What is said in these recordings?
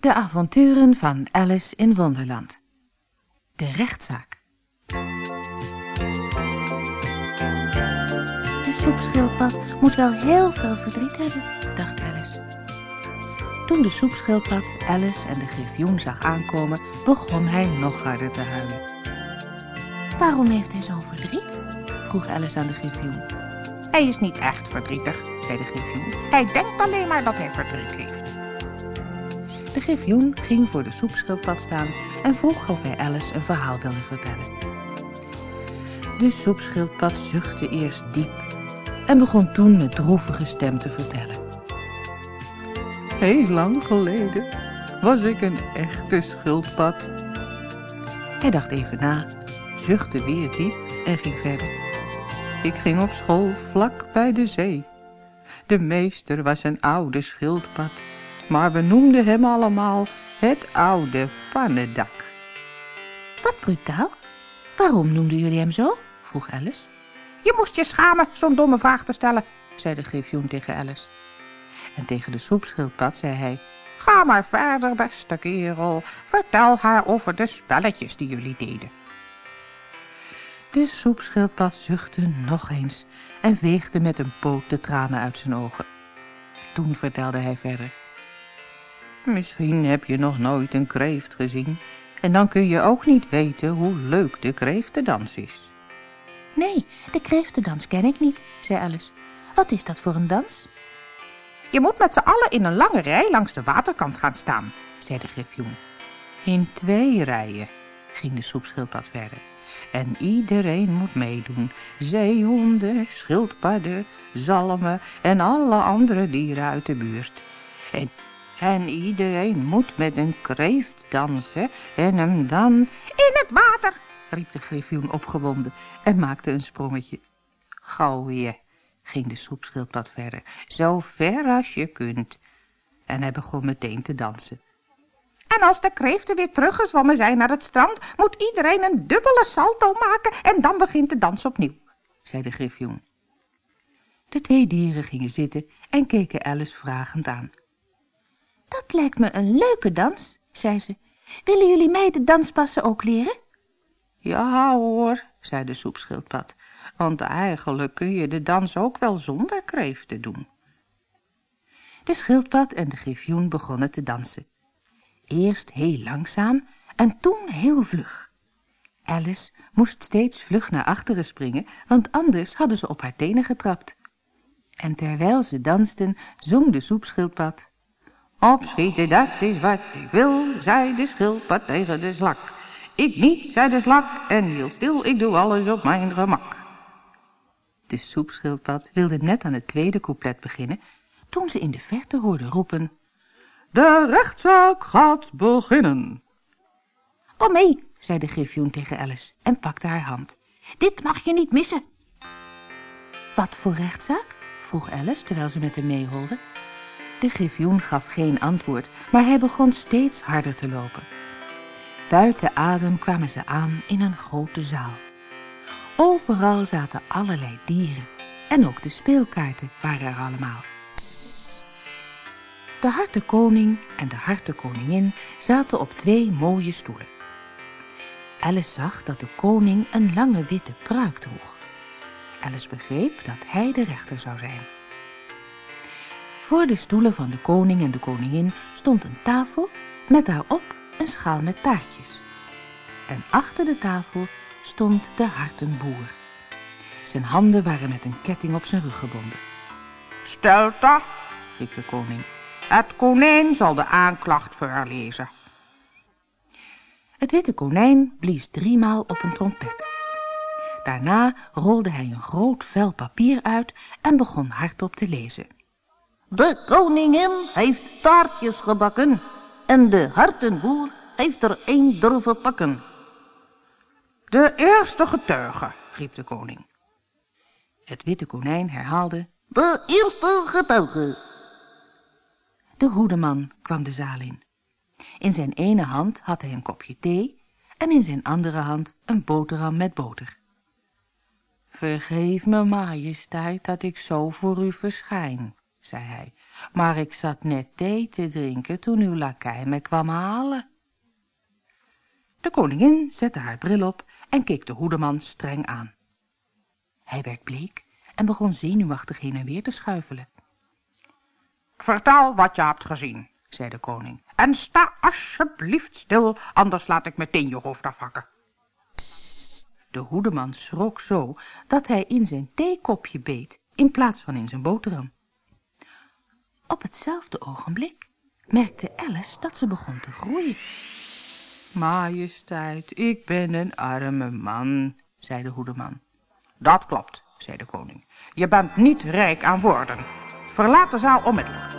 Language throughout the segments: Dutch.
De avonturen van Alice in Wonderland. De rechtszaak. De soepschildpad moet wel heel veel verdriet hebben, dacht Alice. Toen de soepschildpad Alice en de griffioen zag aankomen, begon hij nog harder te huilen. Waarom heeft hij zo'n verdriet? vroeg Alice aan de griffioen. Hij is niet echt verdrietig, zei de griffioen. Hij denkt alleen maar dat hij verdriet heeft. Griffioen ging voor de soepschildpad staan en vroeg of hij Alice een verhaal wilde vertellen. De soepschildpad zuchtte eerst diep en begon toen met droevige stem te vertellen. Heel lang geleden was ik een echte schildpad. Hij dacht even na, zuchtte weer diep en ging verder. Ik ging op school vlak bij de zee. De meester was een oude schildpad, maar we noemden hem allemaal het oude pannendak. Wat brutaal. Waarom noemden jullie hem zo? vroeg Alice. Je moest je schamen zo'n domme vraag te stellen, zei de griffioen tegen Alice. En tegen de soepschildpad zei hij... Ga maar verder, beste kerel. Vertel haar over de spelletjes die jullie deden. De soepschildpad zuchtte nog eens en veegde met een poot de tranen uit zijn ogen. Toen vertelde hij verder. Misschien heb je nog nooit een kreeft gezien en dan kun je ook niet weten hoe leuk de kreeftendans is. Nee, de kreeftendans ken ik niet, zei Alice. Wat is dat voor een dans? Je moet met z'n allen in een lange rij langs de waterkant gaan staan, zei de griffioen. In twee rijen, ging de soepschildpad verder. En iedereen moet meedoen. Zeehonden, schildpadden, zalmen en alle andere dieren uit de buurt. En, en iedereen moet met een kreeft dansen en hem dan... In het water, riep de griffioen opgewonden en maakte een sprongetje. Gooien, ging de soepschildpad verder, zo ver als je kunt. En hij begon meteen te dansen. En als de kreeften weer teruggezwommen zijn naar het strand, moet iedereen een dubbele salto maken en dan begint de dans opnieuw, zei de griffioen. De twee dieren gingen zitten en keken Alice vragend aan. Dat lijkt me een leuke dans, zei ze. Willen jullie mij de danspassen ook leren? Ja hoor, zei de soepschildpad, want eigenlijk kun je de dans ook wel zonder kreeften doen. De schildpad en de griffioen begonnen te dansen. Eerst heel langzaam en toen heel vlug. Alice moest steeds vlug naar achteren springen, want anders hadden ze op haar tenen getrapt. En terwijl ze dansten, zong de soepschildpad. Opschieten, dat is wat ik wil, zei de schildpad tegen de slak. Ik niet, zei de slak, en hield stil, ik doe alles op mijn gemak. De soepschildpad wilde net aan het tweede couplet beginnen, toen ze in de verte hoorde roepen... De rechtszaak gaat beginnen. Kom mee, zei de griffioen tegen Alice en pakte haar hand. Dit mag je niet missen. Wat voor rechtszaak? vroeg Alice terwijl ze met hem meeholde. De griffioen gaf geen antwoord, maar hij begon steeds harder te lopen. Buiten adem kwamen ze aan in een grote zaal. Overal zaten allerlei dieren en ook de speelkaarten waren er allemaal. De hartenkoning en de hartenkoningin zaten op twee mooie stoelen. Alice zag dat de koning een lange witte pruik droeg. Alice begreep dat hij de rechter zou zijn. Voor de stoelen van de koning en de koningin stond een tafel met daarop een schaal met taartjes. En achter de tafel stond de hartenboer. Zijn handen waren met een ketting op zijn rug gebonden. Stilte, riep de koning. Het konijn zal de aanklacht voorlezen. Het witte konijn blies driemaal op een trompet. Daarna rolde hij een groot vel papier uit en begon hardop te lezen. De koningin heeft taartjes gebakken en de hartenboer heeft er één durven pakken. De eerste getuige, riep de koning. Het witte konijn herhaalde... De eerste getuige. De hoedeman kwam de zaal in. In zijn ene hand had hij een kopje thee en in zijn andere hand een boterham met boter. Vergeef me, majesteit, dat ik zo voor u verschijn, zei hij, maar ik zat net thee te drinken toen uw lakij me kwam halen. De koningin zette haar bril op en keek de hoedeman streng aan. Hij werd bleek en begon zenuwachtig heen en weer te schuifelen. Vertel wat je hebt gezien, zei de koning. En sta alsjeblieft stil, anders laat ik meteen je hoofd afhakken. De hoedeman schrok zo dat hij in zijn theekopje beet in plaats van in zijn boterham. Op hetzelfde ogenblik merkte Alice dat ze begon te groeien. Majesteit, ik ben een arme man, zei de hoedeman. Dat klopt, zei de koning. Je bent niet rijk aan woorden. Verlaat de zaal onmiddellijk.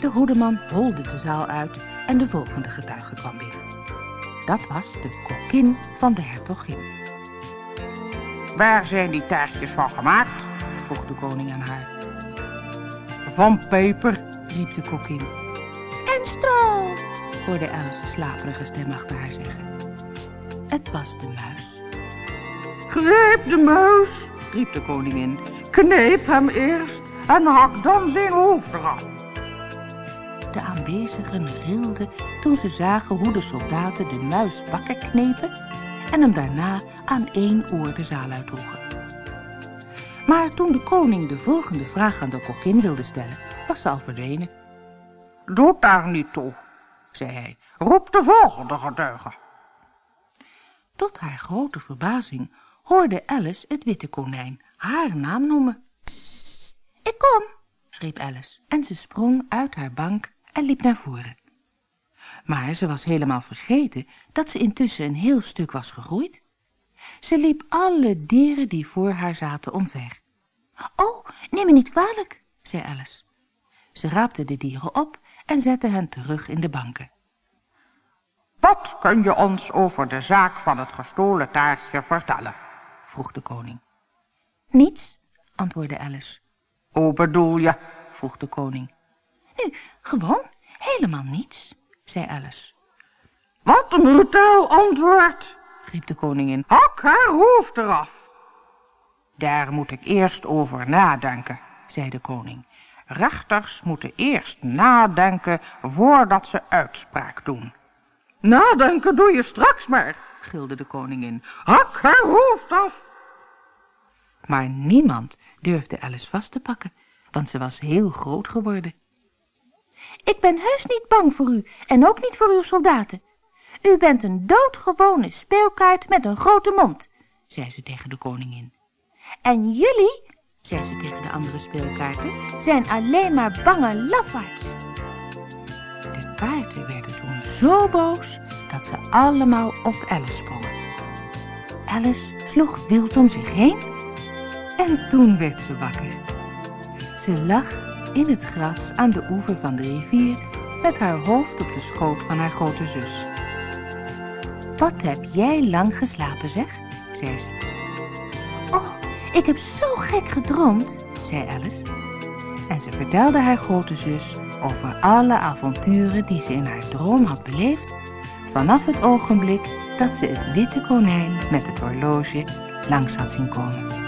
De hoedeman holde de zaal uit en de volgende getuige kwam binnen. Dat was de kokkin van de hertogin. Waar zijn die taartjes van gemaakt? vroeg de koning aan haar. Van peper, riep de kokkin. En stro, hoorde Alice slaperige stem achter haar zeggen. Het was de muis. Greep de muis, riep de koningin. Kneep hem eerst en hak dan zijn hoofd eraf. De aanwezigen rilden toen ze zagen hoe de soldaten de muis wakker knepen en hem daarna aan één oor de zaal uitdroegen. Maar toen de koning de volgende vraag aan de kokkin wilde stellen, was ze al verdwenen. Doe daar niet toe, zei hij. Roep de volgende getuige. Tot haar grote verbazing hoorde Alice het witte konijn haar naam noemen. Ik kom, riep Alice en ze sprong uit haar bank en liep naar voren. Maar ze was helemaal vergeten dat ze intussen een heel stuk was gegroeid. Ze liep alle dieren die voor haar zaten omver. Oh, neem me niet kwalijk, zei Alice. Ze raapte de dieren op en zette hen terug in de banken. Wat kun je ons over de zaak van het gestolen taartje vertellen? vroeg de koning. Niets, antwoordde Alice. Hoe bedoel je? vroeg de koning. Nu, gewoon, helemaal niets, zei Alice. Wat een brutaal antwoord, riep de koningin. Hak haar hoofd eraf. Daar moet ik eerst over nadenken, zei de koning. Rechters moeten eerst nadenken voordat ze uitspraak doen. Nadenken doe je straks maar, gilde de koningin. Hak haar hoofd af. Maar niemand durfde Alice vast te pakken, want ze was heel groot geworden. Ik ben heus niet bang voor u en ook niet voor uw soldaten. U bent een doodgewone speelkaart met een grote mond, zei ze tegen de koningin. En jullie, zei ze tegen de andere speelkaarten, zijn alleen maar bange lafaards. De kaarten werden toen zo boos dat ze allemaal op Alice sprongen. Alice sloeg wild om zich heen en toen werd ze wakker. Ze lag in het gras aan de oever van de rivier met haar hoofd op de schoot van haar grote zus. Wat heb jij lang geslapen, zeg, zei ze. Oh, ik heb zo gek gedroomd, zei Alice. En ze vertelde haar grote zus over alle avonturen die ze in haar droom had beleefd, vanaf het ogenblik dat ze het witte konijn met het horloge langs had zien komen.